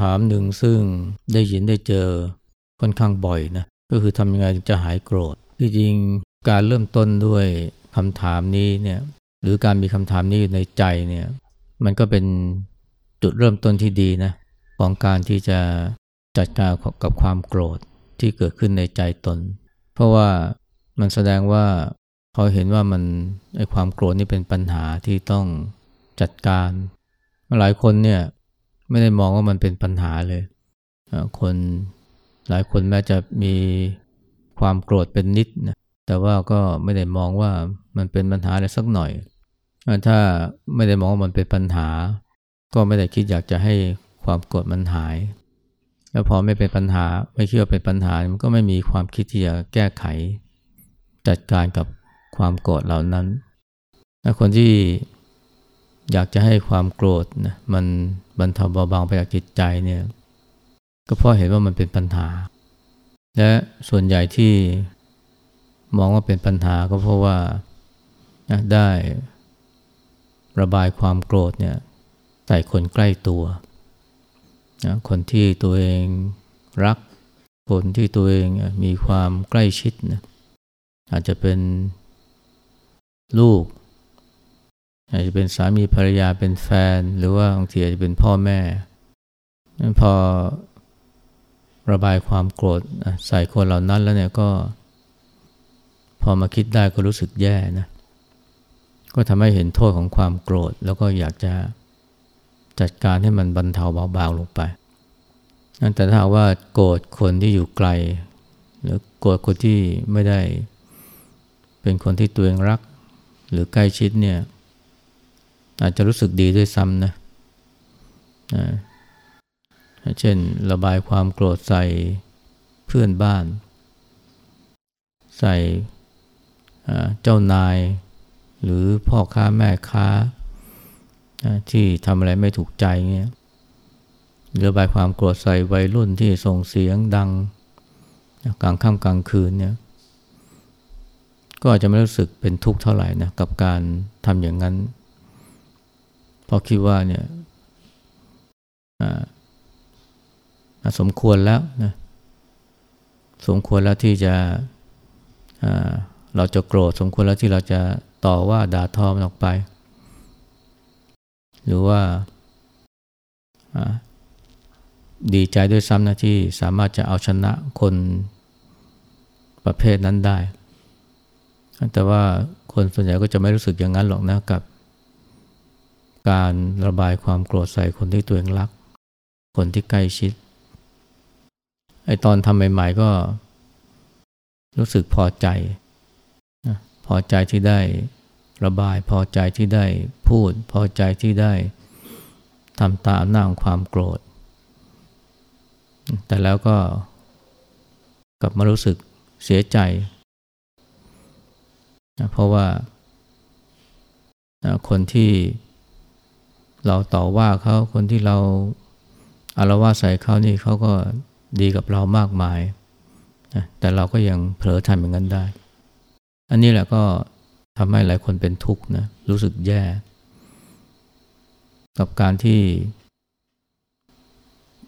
ำถามหนึ่งซึ่งได้ยินได้เจอค่อนข้างบ่อยนะก็คือทำยังไงจะหายโกรธที่จริงการเริ่มต้นด้วยคำถามนี้เนี่ยหรือการมีคำถามนี้อยู่ในใจเนี่ยมันก็เป็นจุดเริ่มต้นที่ดีนะของการที่จะจัดการกับความโกรธที่เกิดขึ้นในใจตน เพราะว่ามันแสดงว่าเขาเห็นว่ามันไอความโกรธนี่เป็นปัญหาที่ต้องจัดการ หลายคนเนี่ย ไม่ได้มองว่ามันเป็นปัญหาเลยคนหลายคนแม้จะมีความโกรธเป็นนิดนะแต่ว่าก็ไม่ได้มองว่ามันเป็นปัญหาอะไรสักหน่อย ถ้าไม่ได้มองว่ามันเป็นปัญหา ก็ไม่ได้คิดอยากจะให้ความโกรธมันหาย แล้วพอไม่เป็นปัญหาไม่คิดว่าเป็นปัญหามันก็ไม่มีความคิดที่จะแก้ไข จัดการกับความโกรธเหล่านั้นคนที่ อยากจะให้ความโกรธนะมันบรรเทาเบาบางไปจากจิตใจเนี่ยก็เพราะเห็นว่ามันเป็นปัญหา และส่วนใหญ่ที่มองว่าเป็นปัญหาก็เพราะว่าได้ระบายความโกรธเนี่ยใส่คนใกล้ตัวนะคนที่ตัวเองรัก คนที่ตัวเองมีความใกล้ชิดนะอาจจะเป็นลูก อาจจะเป็นสามีภรรยาเป็นแฟน หรือว่าบางทีอาจจะเป็นพ่อแม่พอระบายความโกรธใส่คนเหล่านั้นแล้วเนี่ยก็ พอมาคิดได้ก็รู้สึกแย่นะก็ทำให้เห็นโทษของความโกรธ แล้วก็อยากจะจัดการให้มันบรรเทาเบาบางลงไปแต่ถ้าว่าโกรธคนที่อยู่ไกล หรือโกรธคนที่ไม่ได้ เป็นคนที่ตัวเองรัก หรือใกล้ชิดเนี่ย อาจจะรู้สึกดีด้วยซ้ำนะเช่นระบายความโกรธใส่เพื่อนบ้าน ใส่เจ้านาย หรือพ่อค้าแม่ค้า ที่ทำอะไรไม่ถูกใจเงี้ยระบายความโกรธใส่วัยรุ่นที่ส่งเสียงดังกลางค่ำกลางคืนเนี่ยก็อาจจะไม่รู้สึกเป็นทุกข์เท่าไหร่นะกับการทำอย่างนั้น เพราะคิดว่าเนี่ยสมควรแล้วนะสมควรแล้วที่จะเราจะโกรธสมควรแล้วที่เราจะต่อว่าด่าทอมันออกไป หรือว่าดีใจด้วยซ้ำนะที่สามารถจะเอาชนะคนประเภทนั้นได้ แต่ว่าคนส่วนใหญ่ก็จะไม่รู้สึกอย่างนั้นหรอกนะกับ การระบายความโกรธใส่คนที่ตัวเองรัก คนที่ใกล้ชิด ไอตอนทำใหม่ ๆ ก็ รู้สึกพอใจ พอใจที่ได้ระบาย พอใจที่ได้พูด พอใจที่ได้ทำตามหน้าของความโกรธ แต่แล้วก็กลับมารู้สึกเสียใจเพราะว่าคนที่ เราต่อว่าเขาคนที่เราอารวาใส่เขานี่เขาก็ดีกับเรามากมายนะแต่เราก็ยังเผลอทำอย่างนั้นได้ อันนี้แหละก็ทำให้หลายคนเป็นทุกข์นะรู้สึกแย่ กับการที่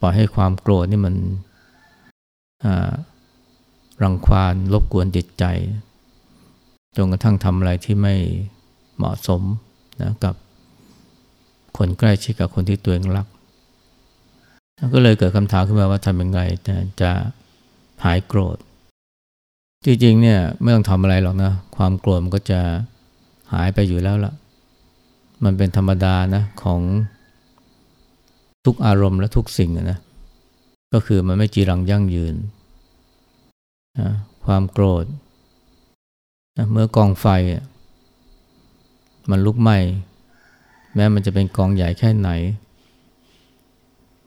ปล่อยให้ความโกรธนี่มันรังควานรบกวนจิตใจจนกระทั่งทำอะไรที่ไม่เหมาะสมนะกับ คนใกล้ชิดกับคนที่ตัวเองรัก ก็เลยเกิดคำถามขึ้นมาว่าทำยังไงจะหายโกรธ จริงๆเนี่ยไม่ต้องทำอะไรหรอกนะ ความโกรธมันก็จะหายไปอยู่แล้วละมันเป็นธรรมดานะของทุกอารมณ์และทุกสิ่งนะ ก็คือมันไม่จีรังยั่งยืนนะความโกรธนะเมื่อกองไฟ มันลุกไหม้ แม้มันจะเป็นกองใหญ่แค่ไหน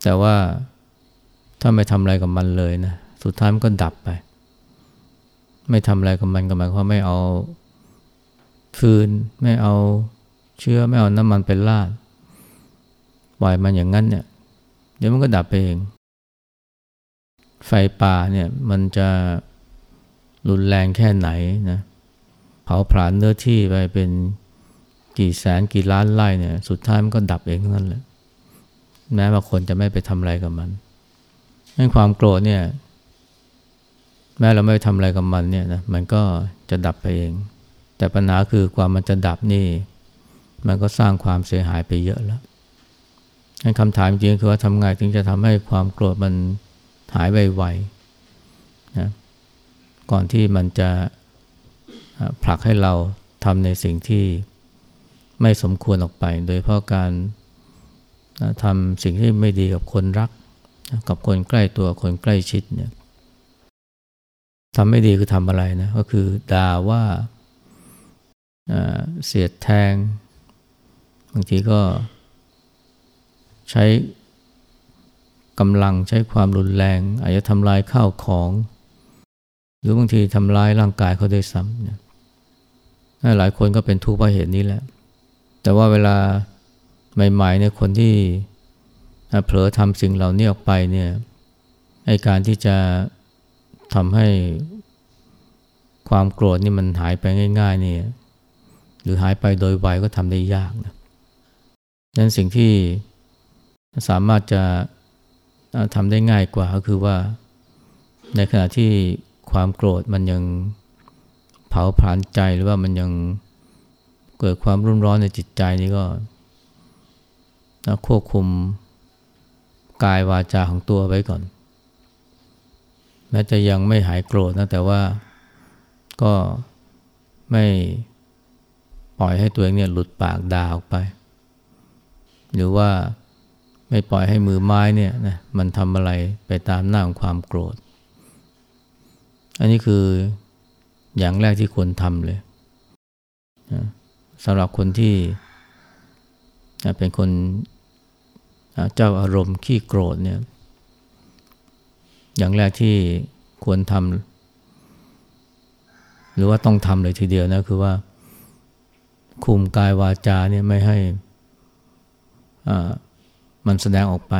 แต่ว่าถ้าไม่ทำอะไรกับมันเลยนะ สุดท้ายมันก็ดับไป ไม่ทำอะไรกับมันกับมันเพราะไม่เอาฟืนไม่เอาเชื้อไม่เอาน้ำมันไปลาดปล่อยมันอย่างนั้นเนี่ย เดี๋ยวมันก็ดับไปเอง ไฟป่าเนี่ยมันจะรุนแรงแค่ไหนนะเผาผลาญเนื้อที่ไปเป็น กี่แสนกี่ล้านไร่เนี่ยสุดท้ายมันก็ดับเองนั่นแหละแม้ว่าคนจะไม่ไปทำอะไรกับมันนั่นความโกรธเนี่ย แม้เราไม่ทำอะไรกับมันเนี่ยนะมันก็จะดับไปเอง แต่ปัญหาคือกว่ามันจะดับนี่ มันก็สร้างความเสียหายไปเยอะแล้วนั่นคำถามจริงคือว่าทำไงถึงจะทำให้ความโกรธมันหายไวๆนะก่อนที่มันจะผลักให้เราทำในสิ่งที่ ไม่สมควรออกไป โดยเพราะการทำสิ่งที่ไม่ดีกับคนรักกับคนใกล้ตัวคนใกล้ชิดเนี่ยทำไม่ดีคือทำอะไรนะก็คือด่าว่าเสียดแทง บางทีก็ใช้กำลังใช้ความรุนแรง อาจจะทำลายข้าวของ หรือบางทีทำลายร่างกายเขาด้วยซ้ำเนี่ยหลายคนก็เป็นทุกข์เพราะเหตุนี้แหละ แต่ว่าเวลาใหม่ๆเนี่ยคนที่เผลอทำสิ่งเหล่านี้ออกไปเนี่ยไอการที่จะทำให้ความโกรธนี่มันหายไปง่ายๆนี่หรือหายไปโดยไวก็ทำได้ยากนะนั้นสิ่งที่สามารถจะทำได้ง่ายกว่าก็คือว่า ในขณะที่ความโกรธมันยังเผาผลาญใจหรือว่ามันยัง เกิดความรุ่มร้อนในจิตใจนี่ก็ควบคุมกายวาจาของตัวไว้ก่อน แม้จะยังไม่หายโกรธนะแต่ว่าก็ไม่ปล่อยให้ตัวเองเนี่ยหลุดปากด่าออกไป หรือว่าไม่ปล่อยให้มือไม้เนี่ยนะมันทำอะไรไปตามหน้าของความโกรธ อันนี้คืออย่างแรกที่ควรทำเลยนะ สำหรับคนที่เป็นคนเจ้าอารมณ์ขี้โกรธเนี่ย อย่างแรกที่ควรทำหรือว่าต้องทำเลยทีเดียวนะคือว่า คุมกายวาจาเนี่ยไม่ให้มันแสดงออกไป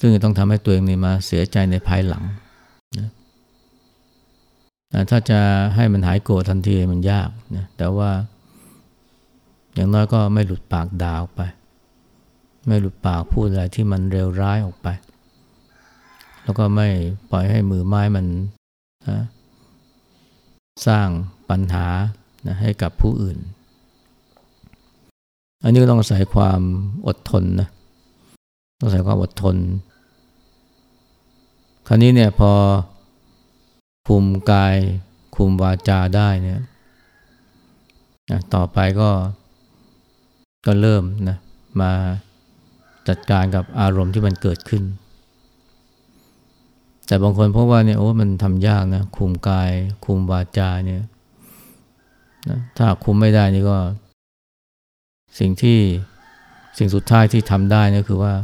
ซึ่งต้องทำให้ตัวเองนี่มาเสียใจในภายหลัง ถ้าจะให้มันหายโกรธทันทีมันยากนะแต่ว่าอย่างน้อยก็ไม่หลุดปากด่าออกไป ไม่หลุดปากพูดอะไรที่มันเร็วร้ายออกไป แล้วก็ไม่ปล่อยให้มือไม้มันนะสร้างปัญหานะให้กับผู้อื่น อันนี้ก็ต้องใส่ความอดทนนะต้องใส่ความอดทน คราวนี้เนี่ยพอ คุมกาย คุมวาจาได้เนี่ยต่อไปก็ก็เริ่มนะมาจัดการกับอารมณ์ที่มันเกิดขึ้น แต่บางคนเพราะว่าเนี่ยโอ้มันทำยากนะคุมกาย คุมวาจาเนี่ยนะถ้าคุมไม่ได้นี่ก็ สิ่งที่สิ่งสุดท้ายที่ทำได้นี่คือว่า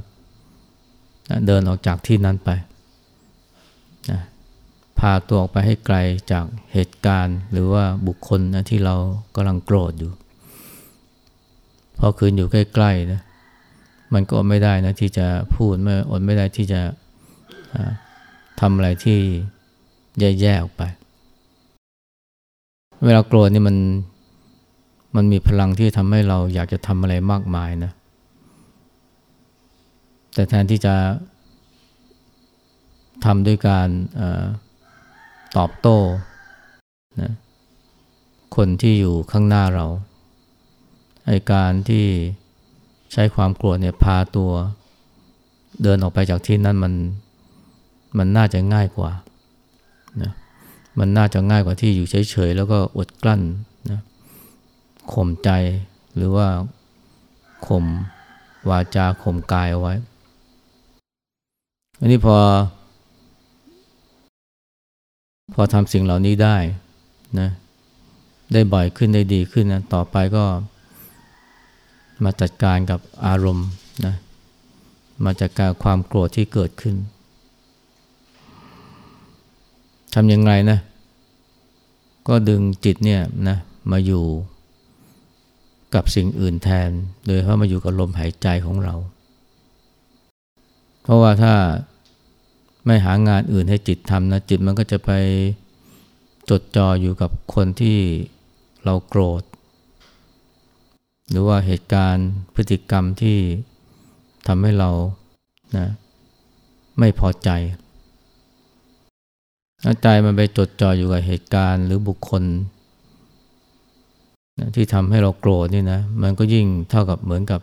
นะเดินออกจากที่นั้นไป พาตัวออกไปให้ไกลจากเหตุการณ์ หรือว่าบุคคลนะที่เรากำลังโกรธอยู่ พอคืนอยู่ใกล้ๆนะมันก็อดไม่ได้นะที่จะพูดไม่อดไม่ได้ที่จะทำอะไรที่แย่ๆออกไป เวลาโกรธนี่มันมันมีพลังที่ทำให้เราอยากจะทำอะไรมากมายนะ แต่แทนที่จะทำด้วยการอ ตอบโต้นะคนที่อยู่ข้างหน้าเราไอการที่ใช้ความโกรธเนี่ยพาตัว เดินออกไปจากที่นั้นมันมันน่าจะง่ายกว่านะมันน่าจะง่ายกว่าที่อยู่เฉยๆแล้วก็อดกลั้นนะข่มใจหรือว่าข่มวาจาข่มกายเอาไว้ อันนี้พอ พอทำสิ่งเหล่านี้ได้นะได้บ่อยขึ้นได้ดีขึ้นนะต่อไปก็มาจัดการกับอารมณ์นะมาจัดการความโกรธที่เกิดขึ้นทำยังไงนะ ก็ดึงจิตเนี่ยนะมาอยู่กับสิ่งอื่นแทน โดยเพราะมาอยู่กับลมหายใจของเรา เพราะว่าถ้า ไม่หางานอื่นให้จิตทำนะจิตมันก็จะไปจดจ่ออยู่กับคนที่เราโกรธ หรือว่าเหตุการณ์พฤติกรรมที่ทำให้เรานะไม่พอใจใจมันไปจดจ่ออยู่กับเหตุการณ์หรือบุคคลนะที่ทำให้เราโกรธนี่นะมันก็ยิ่งเท่ากับเหมือนกับ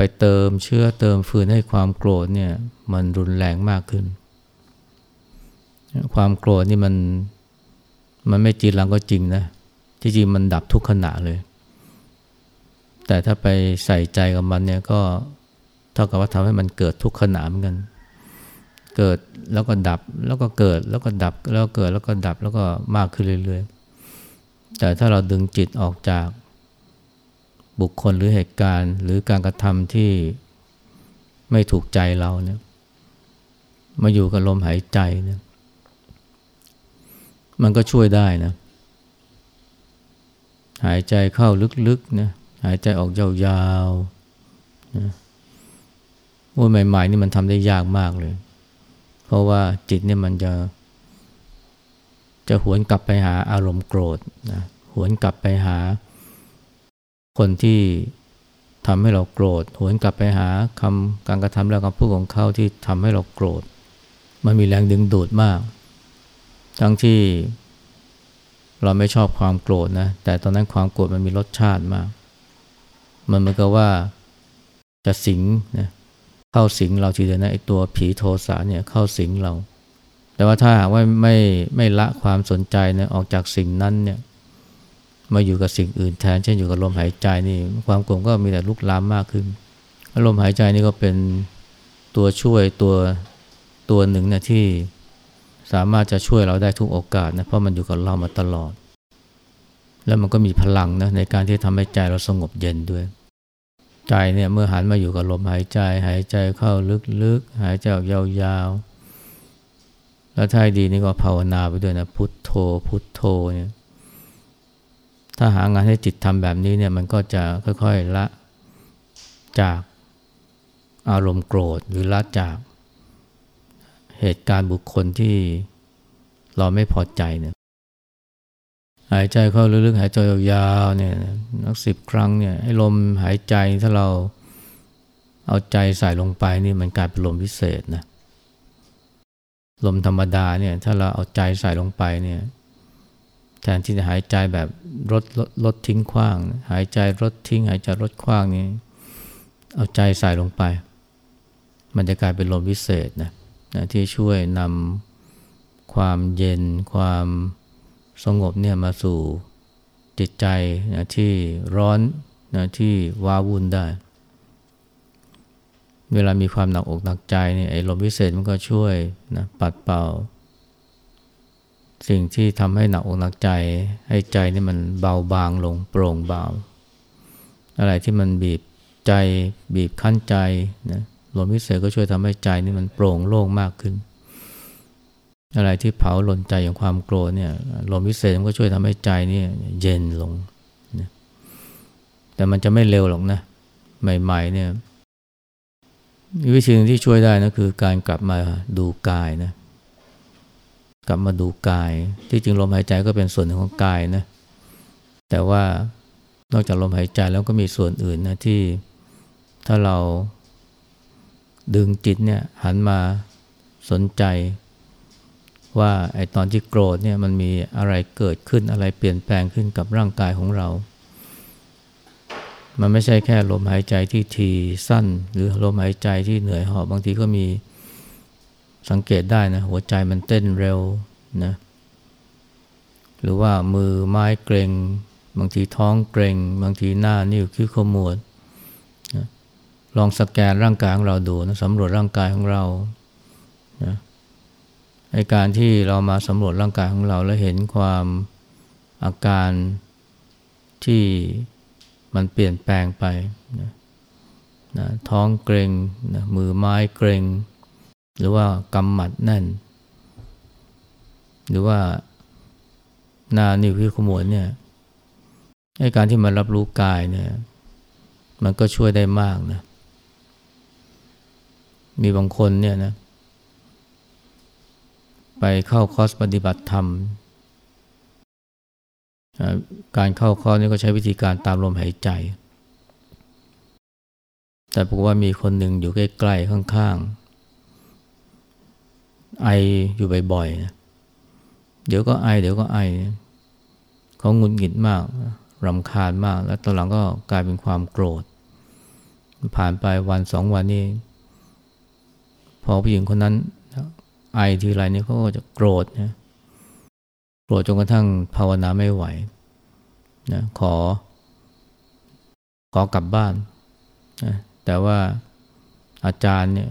ไปเติมเชื้อเติมฟืนให้ความโกรธเนี่ยมันรุนแรงมากขึ้น ความโกรธนี่มันมันไม่จีรังก็จริงนะที่จริงมันดับทุกขณะเลย แต่ถ้าไปใส่ใจกับมันเนี่ยก็เท่ากับว่าทำให้มันเกิดทุกขณะเหมือนกัน เกิดแล้วก็ดับแล้วก็เกิดแล้วก็ดับแล้วเกิดแล้วก็ดับแล้วก็มากขึ้นเรื่อยๆ แต่ถ้าเราดึงจิตออกจาก บุคคลหรือเหตุการณ์หรือการกระทำที่ไม่ถูกใจเราเนี่ยมาอยู่กับลมหายใจเนี่ยมันก็ช่วยได้นะ หายใจเข้าลึกๆนะหายใจออกยาวๆนะว่าใหม่ๆนี่มันทำได้ยากมากเลย เพราะว่าจิตเนี่ยมันจะ จะหวนกลับไปหาอารมณ์โกรธนะหวนกลับไปหา คนที่ทำให้เราโกรธหวนกลับไปหาคำการกระทำและคำพูดของเขาที่ทำให้เราโกรธ มันมีแรงดึงดูดมาก ทั้งที่เราไม่ชอบความโกรธนะ แต่ตอนนั้นความโกรธมันมีรสชาติมาก มันเหมือนกับว่าจะสิงนะเข้าสิงเราทีเดียวนะไอตัวผีโทสะเนี่ยเข้าสิงเรา แต่ว่าถ้าหากว่าไม่ไม่ละความสนใจนะออกจากสิ่งนั้นเนี่ย มาอยู่กับสิ่งอื่นแทนเช่นอยู่กับลมหายใจนี่ความโกรธก็มีแต่ลุกลามมากขึ้นลมหายใจนี่ก็เป็นตัวช่วยตัวตัวหนึ่งนะที่สามารถจะช่วยเราได้ทุกโอกาสนะเพราะมันอยู่กับเรามาตลอด แล้วมันก็มีพลังนะในการที่ทำให้ใจเราสงบเย็นด้วย ใจเนี่ยเมื่อหันมาอยู่กับลมหายใจ หายใจเข้าลึกๆหายใจออกยาวๆแล้วท้ายดีนี่ก็ภาวนาไปด้วยนะพุทโธพุทโธเนี่ย ถ้าหางานให้จิตทำแบบนี้เนี่ยมันก็จะค่อยๆละจากอารมณ์โกรธหรือละจากเหตุการณ์บุคคลที่เราไม่พอใจเนี่ยหายใจเข้าลึกๆหายใจยาวๆเนี่ยนักสิบครั้งเนี่ยให้ลมหายใจถ้าเราเอาใจใส่ลงไปนี่มันกลายเป็นลมพิเศษนะลมธรรมดาเนี่ยถ้าเราเอาใจใส่ลงไปเนี่ย แทนที่จะหายใจแบบลดลดลดทิ้งขว้าง หายใจลดทิ้ง หายใจลดขว้างนี่เอาใจใส่ลงไป มันจะกลายเป็นลมพิเศษนะนะที่ช่วยนำความเย็น ความสงบเนี่ยมาสู่จิตใจนะที่ร้อนนะที่ว้าวุ่นได้ เวลามีความหนักอกหนักใจเนี่ยไอ้ลมพิเศษมันก็ช่วยนะปัดเป่า สิ่งที่ทำให้หนักอกหนักใจ ให้ใจนี่มันเบาบางลงโปร่งเบา อะไรที่มันบีบใจบีบคั้นใจนะลมพิเศษก็ช่วยทำให้ใจนี่มันโปร่งโล่งมากขึ้น อะไรที่เผาหล่นใจอย่างความโกรธเนี่ยลมพิเศษมันก็ช่วยทำให้ใจนี่เย็นลงนะแต่มันจะไม่เร็วหรอกนะ ใหม่ๆเนี่ยวิธีที่ช่วยได้นะคือการกลับมาดูกายนะ กลับมาดูกาย ที่จริงลมหายใจก็เป็นส่วนหนึ่งของกายนะ แต่ว่านอกจากลมหายใจแล้วก็มีส่วนอื่นนะที่ถ้าเราดึงจิตเนี่ยหันมาสนใจ ว่าไอตอนที่โกรธเนี่ยมันมีอะไรเกิดขึ้นอะไรเปลี่ยนแปลงขึ้นกับร่างกายของเรา มันไม่ใช่แค่ลมหายใจที่ทีสั้น หรือลมหายใจที่เหนื่อยหอบบางทีก็มี สังเกตได้นะหัวใจมันเต้นเร็วนะหรือว่ามือไม้เกรงบางทีท้องเกรงบางทีหน้านิ้วคิ้วขมวดลองสแกนร่างกายของเราดูนะสำรวจร่างกายของเรานะในการที่เรามาสำรวจร่างกายของเราแล้วเห็นความอาการที่มันเปลี่ยนแปลงไปนะนะท้องเกร็งนะมือไม้เกร็ง หรือว่ากำหมัดแน่น หรือว่าหน้านิ้วพิขมวดเนี่ยในการที่มันรับรู้กายเนี่ย มันก็ช่วยได้มากนะ มีบางคนเนี่ยนะ ไปเข้าคอร์สปฏิบัติธรรม การเข้าคอร์สนี่ก็ใช้วิธีการตามลมหายใจ แต่แต่บอกว่ามีคนหนึ่งอยู่ใกล้ ๆ ข้าง ๆ ไออยู่บ่อยๆเดี๋ยวก็ไอ เดี๋ยวก็ไอ เขางุนหงิดมากรำคาญมาก แล้วตอนหลังก็กลายเป็นความโกรธ ผ่านไปวันสองวันนี้ พอผู้หญิงคนนั้น ไอทีไรนี่เขาก็จะโกรธนะโกรธจนกระทั่งภาวนาไม่ไหวนะขอ ขอกลับบ้านนะแต่ว่าอาจารย์เนี่ย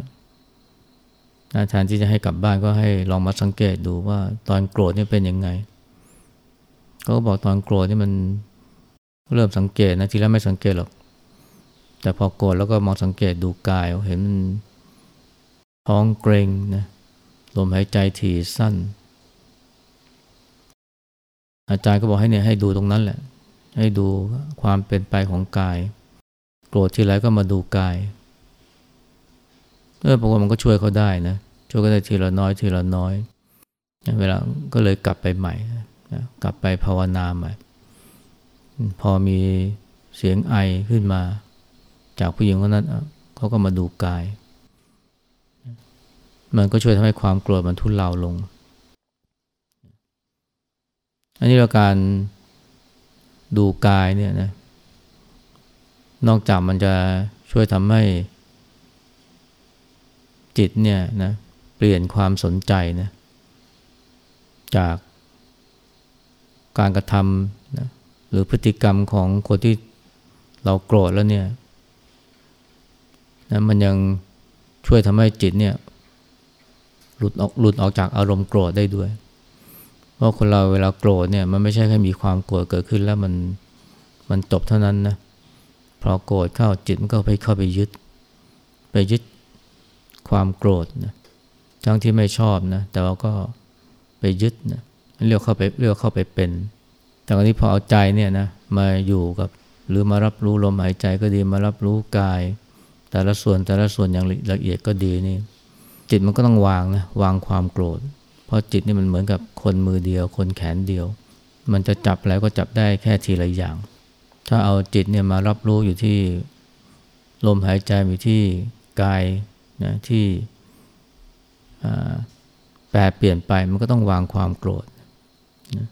แทนที่จะให้กลับบ้านก็ให้ลองมาสังเกตดูว่าตอนโกรธนี่เป็นยังไงเขาก็บอกตอนโกรธนี่มันเริ่มสังเกตนะทีแรกไม่สังเกตหรอก แต่พอโกรธแล้วก็มองสังเกตดูกายเห็นท้องเกรงนะลมหายใจถี่สั้น อาจารย์ก็บอกให้เนี่ยให้ดูตรงนั้นแหละ ให้ดูความเป็นไปของกาย โกรธทีไรก็มาดูกายเออบอกว่ามันก็ช่วยเขาได้นะ ช่วยก็ได้ทีละน้อยทีละน้อย เวลาก็เลยกลับไปใหม่กลับไปภาวนาใหม่ พอมีเสียงไอขึ้นมา จากผู้หญิงคนนั้นเขาก็มาดูกาย มันก็ช่วยทำให้ความกลัวมันทุเลาลง อันนี้เราการดูกายเนี่ยนะ นอกจากมันจะช่วยทำให้จิตเนี่ยนะ เปลี่ยนความสนใจนะจากการกระทำนะหรือพฤติกรรมของคนที่เราโกรธแล้วเนี่ยนะมันยังช่วยทำให้จิตเนี่ยหลุดออกหลุดออกจากอารมณ์โกรธได้ด้วย เพราะคนเราเวลาโกรธเนี่ยมันไม่ใช่แค่มีความโกรธเกิดขึ้นแล้วมันมันจบเท่านั้นนะพอโกรธเข้าจิตมันก็ไปเข้าไปยึด ไปยึดความโกรธนะ ทั้งที่ไม่ชอบนะ แต่ว่าก็ไปยึดนะเรียกเข้าไปเรียกเข้าไปเป็น แต่คราวนี้พอเอาใจเนี่ยนะมาอยู่กับหรือมารับรู้ลมหายใจก็ดีมารับรู้กาย แต่ละส่วนแต่ละส่วนอย่างละเอียดก็ดีนี่ จิตมันก็ต้องวางนะวางความโกรธ เพราะจิตนี่มันเหมือนกับคนมือเดียว คนแขนเดียว มันจะจับแล้วก็จับได้แค่ทีละอย่าง ถ้าเอาจิตเนี่ยมารับรู้อยู่ที่ลมหายใจอยู่ที่กายนะที่ แปรเปลี่ยนไปมันก็ต้องวางความโกรธนะ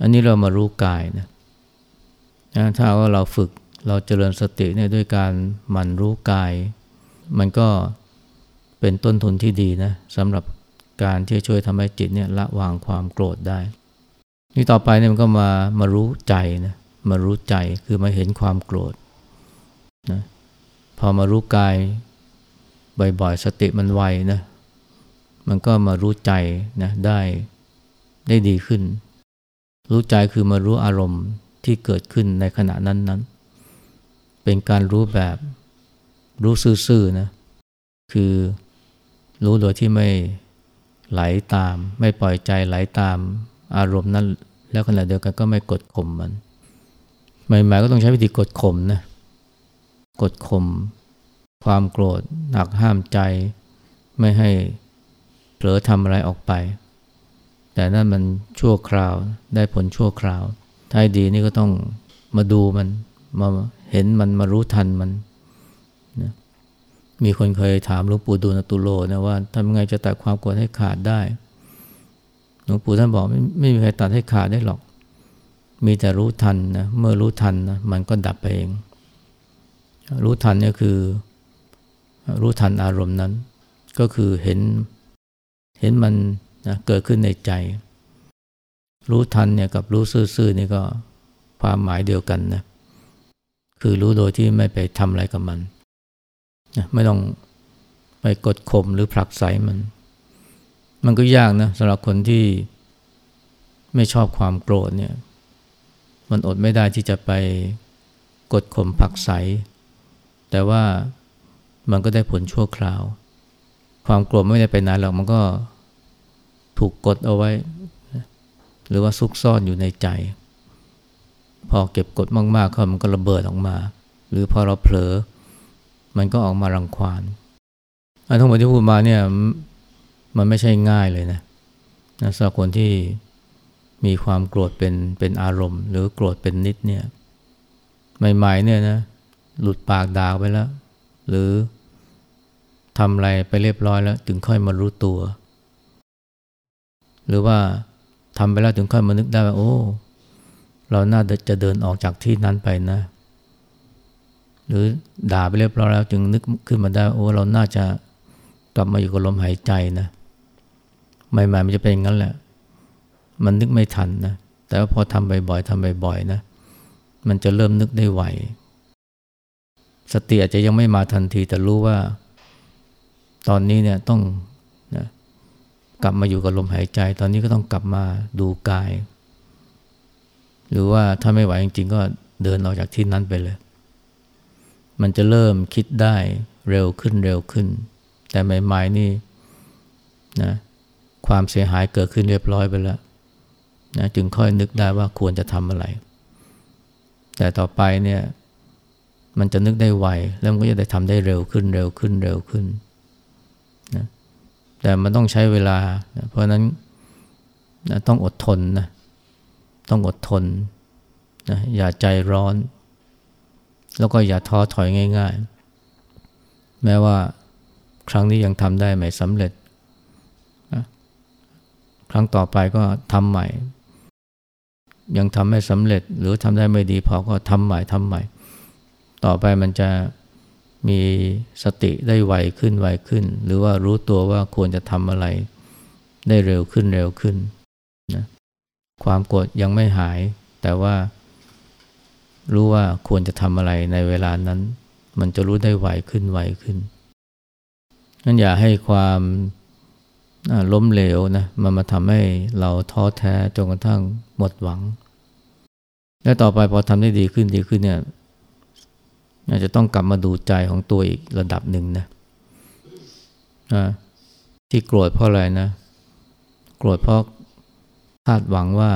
อันนี้เรามารู้กายนะนะถ้าว่าเราฝึกเราเจริญสติเนี่ยด้วยการหมั่นรู้กาย มันก็เป็นต้นทุนที่ดีนะสำหรับการที่ช่วยทำให้จิตเนี่ยละวางความโกรธได้ นี่ต่อไปเนี่ยมันก็มามารู้ใจนะมารู้ใจคือมาเห็นความโกรธนะพอมารู้กายบ่อยๆสติมันไวนะ มันก็มารู้ใจนะได้ได้ดีขึ้น รู้ใจคือมารู้อารมณ์ที่เกิดขึ้นในขณะนั้นๆเป็นการรู้แบบรู้ซื่อๆนะคือรู้โดยที่ไม่ไหลาตาม ไม่ปล่อยใจไหลาตามอารมณ์นั้น แล้วขณะเดียวกันก็ไม่กดข่มมันใหม่ๆก็ต้องใช้วิธีกดข่มนะกดข่มความโกรธหนักห้ามใจ ไม่ให้ ลอทำอะไรออกไป แต่นั่นมันชั่วคราวได้ผลชั่วคราวท้ายดีนี่ก็ต้องมาดูมันมาเห็นมันมารู้ทันมันนะมีคนเคยถามหลวงปู่ดูลตุโลนะว่าทำยังไงจะตัดความโกรธให้ขาดได้หลวงปู่ท่านบอกไม่ไม่มีใครตัดให้ขาดได้หรอก มีแต่รู้ทันนะเมื่อรู้ทันนะมันก็ดับไปเอง รู้ทันนี่คือ รู้ทันอารมณ์นั้น ก็คือเห็น เห็นมันนะเกิดขึ้นในใจ รู้ทันเนี่ยกับรู้ซื่อๆนี่ก็ความหมายเดียวกันนะคือรู้โดยที่ไม่ไปทำอะไรกับมันนะไม่ต้องไปกดข่มหรือผลักไสมัน มันก็ยากนะสำหรับคนที่ไม่ชอบความโกรธเนี่ย มันอดไม่ได้ที่จะไปกดข่มผลักไสแต่ว่ามันก็ได้ผลชั่วคราว ความโกรธไม่ได้ไปนานหรอกมันก็ถูกกดเอาไว้ หรือว่าซุกซ่อนอยู่ในใจ พอเก็บกดมากๆเข้ามันก็ระเบิดออกมา หรือพอเราเผลอ มันก็ออกมารังควานอันทั้งหมดที่พูดมาเนี่ยมันไม่ใช่ง่ายเลยนะนะสำหรับคนที่มีความโกรธเป็นเป็นอารมณ์ หรือโกรธเป็นนิดเนี่ยใหม่ๆเนี่ยนะหลุดปากด่าไปแล้ว หรือ ทำอะไรไปเรียบร้อยแล้วถึงค่อยมารู้ตัว หรือว่าทำไปแล้วถึงค่อยมานึกได้ว่าโอ้ เราน่าจะเดินออกจากที่นั้นไปนะ หรือด่าไปเรียบร้อยแล้วจึงนึกขึ้นมาได้โอ้เราน่าจะกลับมาอยู่กับลมหายใจนะใหม่ๆมันจะเป็นอย่างนั้นแหละ มันนึกไม่ทันนะแต่ว่าพอทำบ่อยๆทำบ่อยๆนะ มันจะเริ่มนึกได้ไวสติอาจจะยังไม่มาทันทีแต่รู้ว่า ตอนนี้เนี่ยต้องนะกลับมาอยู่กับลมหายใจ ตอนนี้ก็ต้องกลับมาดูกาย หรือว่าถ้าไม่ไหวจริงๆ ก็เดินออกจากที่นั้นไปเลย มันจะเริ่มคิดได้เร็วขึ้นเร็วขึ้น แต่ใหม่ๆนี่นะความเสียหายเกิดขึ้นเรียบร้อยไปแล้วนะจึงค่อยนึกได้ว่าควรจะทำอะไร แต่ต่อไปเนี่ยมันจะนึกได้ไวแล้วมันก็จะได้ทำได้เร็วขึ้นเร็วขึ้นเร็วขึ้นน แต่มันต้องใช้เวลา เพราะนั้นนะต้องอดทนนะต้องอดทนนะอย่าใจร้อน แล้วก็อย่าท้อถอยง่าย ๆ แม้ว่าครั้งนี้ยังทำได้ไม่สำเร็จนะครั้งต่อไปก็ทำใหม่ ยังทำไม่สำเร็จ หรือทำได้ไม่ดีพอก็ทำใหม่ทำใหม่ ต่อไปมันจะ มีสติได้ไวขึ้นไวขึ้น หรือว่ารู้ตัวว่าควรจะทำอะไร ได้เร็วขึ้นเร็วขึ้นนะความโกรธยังไม่หาย แต่ว่ารู้ว่าควรจะทำอะไรในเวลานั้น มันจะรู้ได้ไวขึ้นไวขึ้นนั้นอย่าให้ความล้มเหลวนะมันมาทำให้เราท้อแท้จนกระทั่งหมดหวัง และต่อไปพอทำได้ดีขึ้นดีขึ้นเนี่ย อาจจะต้องกลับมาดูใจของตัวอีกระดับหนึ่งนะที่โกรธเพราะอะไรนะ โกรธเพราะคาดหวังว่า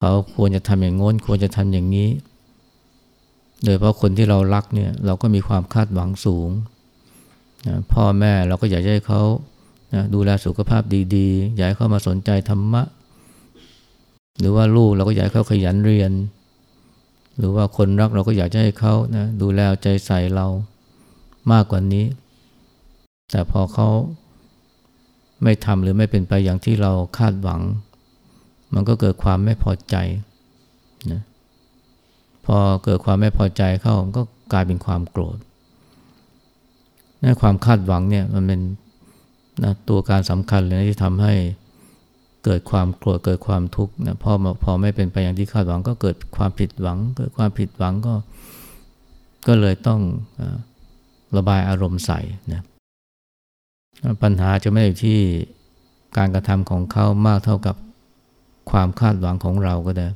เขาควรจะทำอย่างง้น ควรจะทำอย่างนี้ โดยเพราะคนที่เรารักเนี่ยเราก็มีความคาดหวังสูงนะพ่อแม่เราก็อยากให้เขานะดูแลสุขภาพดีๆ อยากให้เขามาสนใจธรรมะ หรือว่าลูกเราก็อยากให้เขาขยันเรียน หรือว่าคนรักเราก็อยากจะให้เขานะดูแลใจใส่เรามากกว่านี้ แต่พอเขาไม่ทำหรือไม่เป็นไปอย่างที่เราคาดหวัง มันก็เกิดความไม่พอใจนะพอเกิดความไม่พอใจเข้าก็กลายเป็นความโกรธนะความคาดหวังเนี่ยมันเป็นนะตัวการสำคัญเลยนะที่ทำให้ เกิดความโกรธเกิดความทุกข์นะพอพอไม่เป็นไปอย่างที่คาดหวังก็เกิดความผิดหวัง เกิดความผิดหวังก็ ก็เลยต้องระบายอารมณ์ใส่นะปัญหาจะไม่อยู่ที่การกระทำของเขามากเท่ากับความคาดหวังของเราก็ได้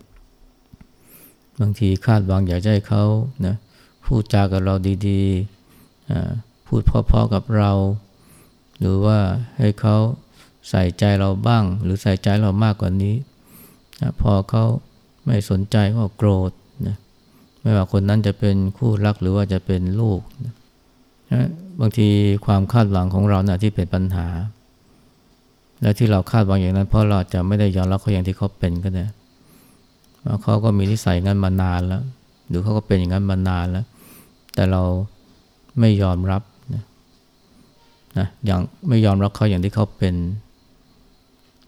บางทีคาดหวังอยากให้เขานะพูดจากับเราดีๆพูดเพราะๆกับเรา หรือว่าให้เขา ใส่ใจเราบ้าง หรือใส่ใจเรามากกว่านี้นะพอเขาไม่สนใจก็โกรธนะไม่ว่าคนนั้นจะเป็นคู่รักหรือว่าจะเป็นลูกนะบางทีความคาดหวังของเรานะ่ะที่เป็นปัญหา และที่เราคาดหวังอย่างนั้น เพราะเราจะไม่ได้ยอมรับเขาอย่างที่เขาเป็นก็ได้เขาก็มีนิสัยงั้นมานานแล้ว หรือเขาก็เป็นอย่างนั้นมานานแล้ว แต่เราไม่ยอมรับนะนะอย่างไม่ยอมรับเขาอย่างที่เขาเป็น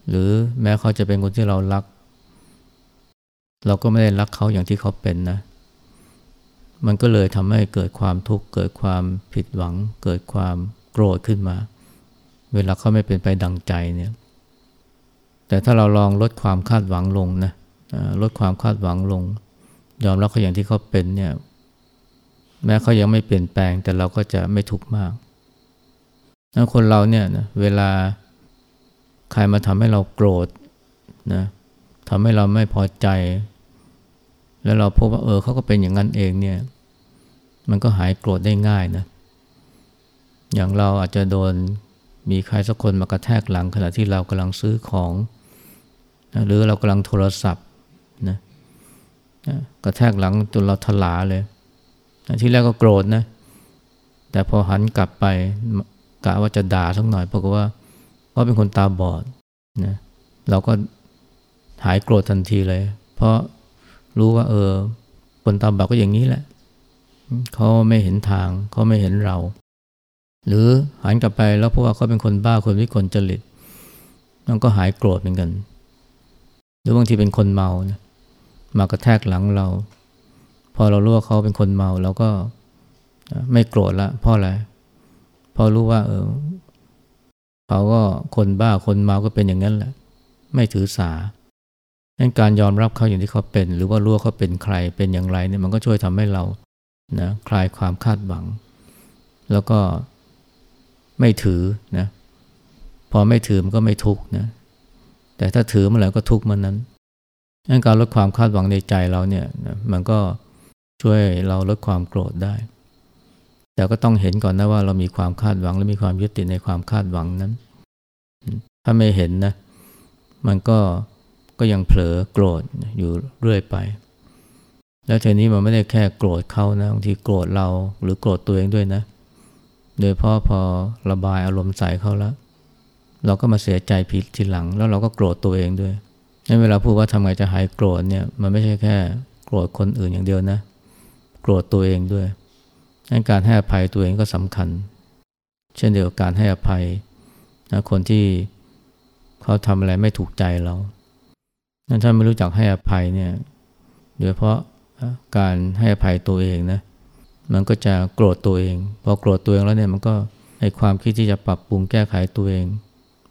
หรือแม้เขาจะเป็นคนที่เรารัก เราก็ไม่ได้รักเขาอย่างที่เขาเป็นนะ มันก็เลยทำให้เกิดความทุกข์เกิดความผิดหวัง เกิดความโกรธขึ้นมา เวลาเขาไม่เป็นไปดังใจเนี่ย แต่ถ้าเราลองลดความคาดหวังลงนะลดความคาดหวังลง ยอมรับเขาอย่างที่เขาเป็นเนี่ย แม้เขายังไม่เปลี่ยนแปลงแต่เราก็จะไม่ทุกข์มากคนเราเนี่ยนะเวลา ใครมาทำให้เราโกรธนะทำให้เราไม่พอใจ แล้วเราพบว่าเออเขาก็เป็นอย่างนั้นเองเนี่ย มันก็หายโกรธได้ง่ายนะ อย่างเราอาจจะโดนมีใครสักคนมากระแทกหลังขณะที่เรากำลังซื้อของนะหรือเรากำลังโทรศัพท์นะนะกระแทกหลังจนเราทลาเลยนะที่แรกก็โกรธนะ แต่พอหันกลับไปกะว่าจะด่าสักหน่อยเพราะว่า เพราะเป็นคนตาบอดนะเราก็หายโกรธทันทีเลย เพราะรู้ว่า เออคนตาบอดก็อย่างนี้แหละเขาไม่เห็นทางเขาไม่เห็นเรา หรือหันกลับไปแล้วเพราะว่าเขาเป็นคนบ้าคนวิกลจริตมันก็หายโกรธเหมือนกัน หรือบางทีเป็นคนเมานะมากระแทกหลังเรา พอเรารู้ว่าเขาเป็นคนเมาเราก็ไม่โกรธละเพราะอะไรเพราะรู้ว่า เออ เขาก็คนบ้าคนเมาก็เป็นอย่างนั้นแหละ ไม่ถือสาดังการยอมรับเขาอย่างที่เขาเป็น หรือว่ารู้ว่าเขาเป็นใครเป็นอย่างไรเนี่ยมันก็ช่วยทำให้เรานะคลายความคาดหวัง แล้วก็ไม่ถือนะพอไม่ถือมันก็ไม่ทุกนะแต่ถ้าถือเมื่อไหร่ก็ทุกมันนั้นดังการลดความคาดหวังในใจเราเนี่ยมันก็ช่วยเราลดความโกรธได้ แต่ก็ต้องเห็นก่อนนะว่าเรามีความคาดหวัง และมีความยึดติดในความคาดหวังนั้น ถ้าไม่เห็นนะ มันก็ก็ยังเผลอโกรธอยู่เรื่อยไป แล้วทีนี้มันไม่ได้แค่โกรธเขานะบางทีโกรธเราหรือโกรธตัวเองด้วยนะ โดยพราะพอระบายอารมณ์ใส่เขาแล้ว เราก็มาเสียใจผิดทีหลัง แล้วเราก็โกรธตัวเองด้วยนั้นเวลาพูดว่าทำไงจะหายโกรธเนี่ยมันไม่ใช่แค่ โกรธคนอื่นอย่างเดียวนะ โกรธตัวเองด้วย การให้อภัยตัวเองก็สำคัญ เช่นเดียวกับการให้อภัยนะคนที่เขาทำอะไรไม่ถูกใจเรานั้นถ้าไม่รู้จักให้อภัยเนี่ยโดยเพราะการให้อภัยตัวเองนะมันก็จะโกรธตัวเอง พอโกรธตัวเองแล้วเนี่ยมันก็ให้ความคิดที่จะปรับปรุงแก้ไขตัวเอง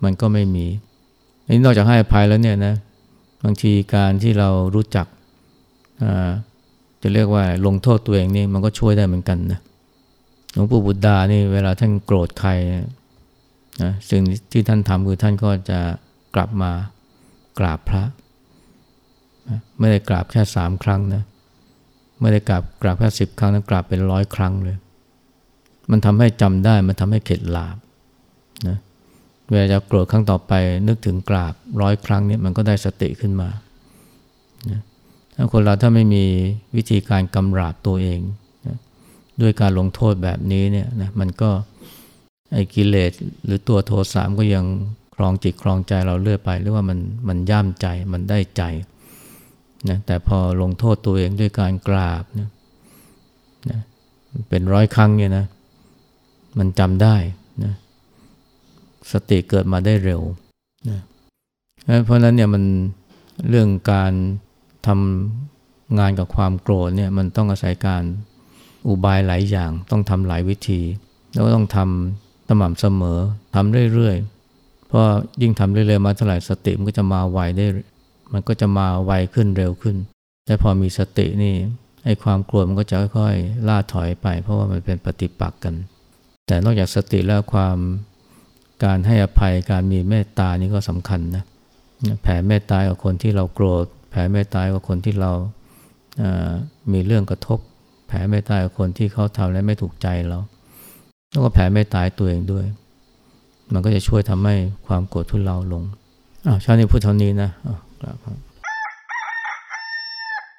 มันก็ไม่มีนี่นอกจากให้อภัยแล้วเนี่ยนะบางทีการที่เรารู้จัก จะเรียกว่าลงโทษตัวเองนี่มันก็ช่วยได้เหมือนกันนะหลวงปู่บุตดานี่เวลาท่านโกรธใครนะสิ่งที่ท่านทำคือท่านก็จะกลับมากราบพระไม่ได้กราบแค่สามครั้งนะไม่ได้กราบกราบแค่สิบครั้งนะกราบเป็นร้อยครั้งเลย มันทำให้จำได้มันทำให้เข็ดหลาบนะเวลาจะโกรธครั้งต่อไปนึกถึงกราบร้อยครั้งนี้มันก็ได้สติขึ้นมา คนเราถ้าไม่มีวิธีการกำราบตัวเองนะด้วยการลงโทษแบบนี้เนี่ยนะมันก็ไอ้กิเลสหรือตัวโทสามก็ยังครองจิตครองใจเราเรื่อยไป หรือว่ามันมันย่ามใจมันได้ใจนะแต่พอลงโทษตัวเองด้วยการกราบนะนะเป็นร้อยครั้งเนี่ยนะมันจำได้นะสติเกิดมาได้เร็วนะเพราะนั้นเนี่ยมันเรื่องการ ทำงานกับความโกรธเนี่ยมันต้องอาศัยการอุบายหลายอย่าง ต้องทำหลายวิธี แล้วต้องทำสม่ำเสมอทำเรื่อยๆ เพราะยิ่งทำเรื่อยๆมาเท่าไหร่สติมันก็จะมาไวได้ มันก็จะมาไวขึ้นเร็วขึ้นแต่พอมีสตินี่ไอ้ความกลัวมันก็จะค่อยๆล่าถอยไป เพราะว่ามันเป็นปฏิปักษ์กัน แต่นอกจากสติแล้วความการให้อภัยการมีเมตตานี่ก็สำคัญนะแผ่เมตตากับคนที่เราโกรธ แผ่เมตตากับคนที่เรามีเรื่องกระทบ แผ่เมตตากับคนที่เขาทำแล้วไม่ถูกใจเราแล้วก็แผ่เมตตาตัวเองด้วย มันก็จะช่วยทำให้ความโกรธทุเลาลงอ้าวชาตินี้พูดเท่านี้นะครับ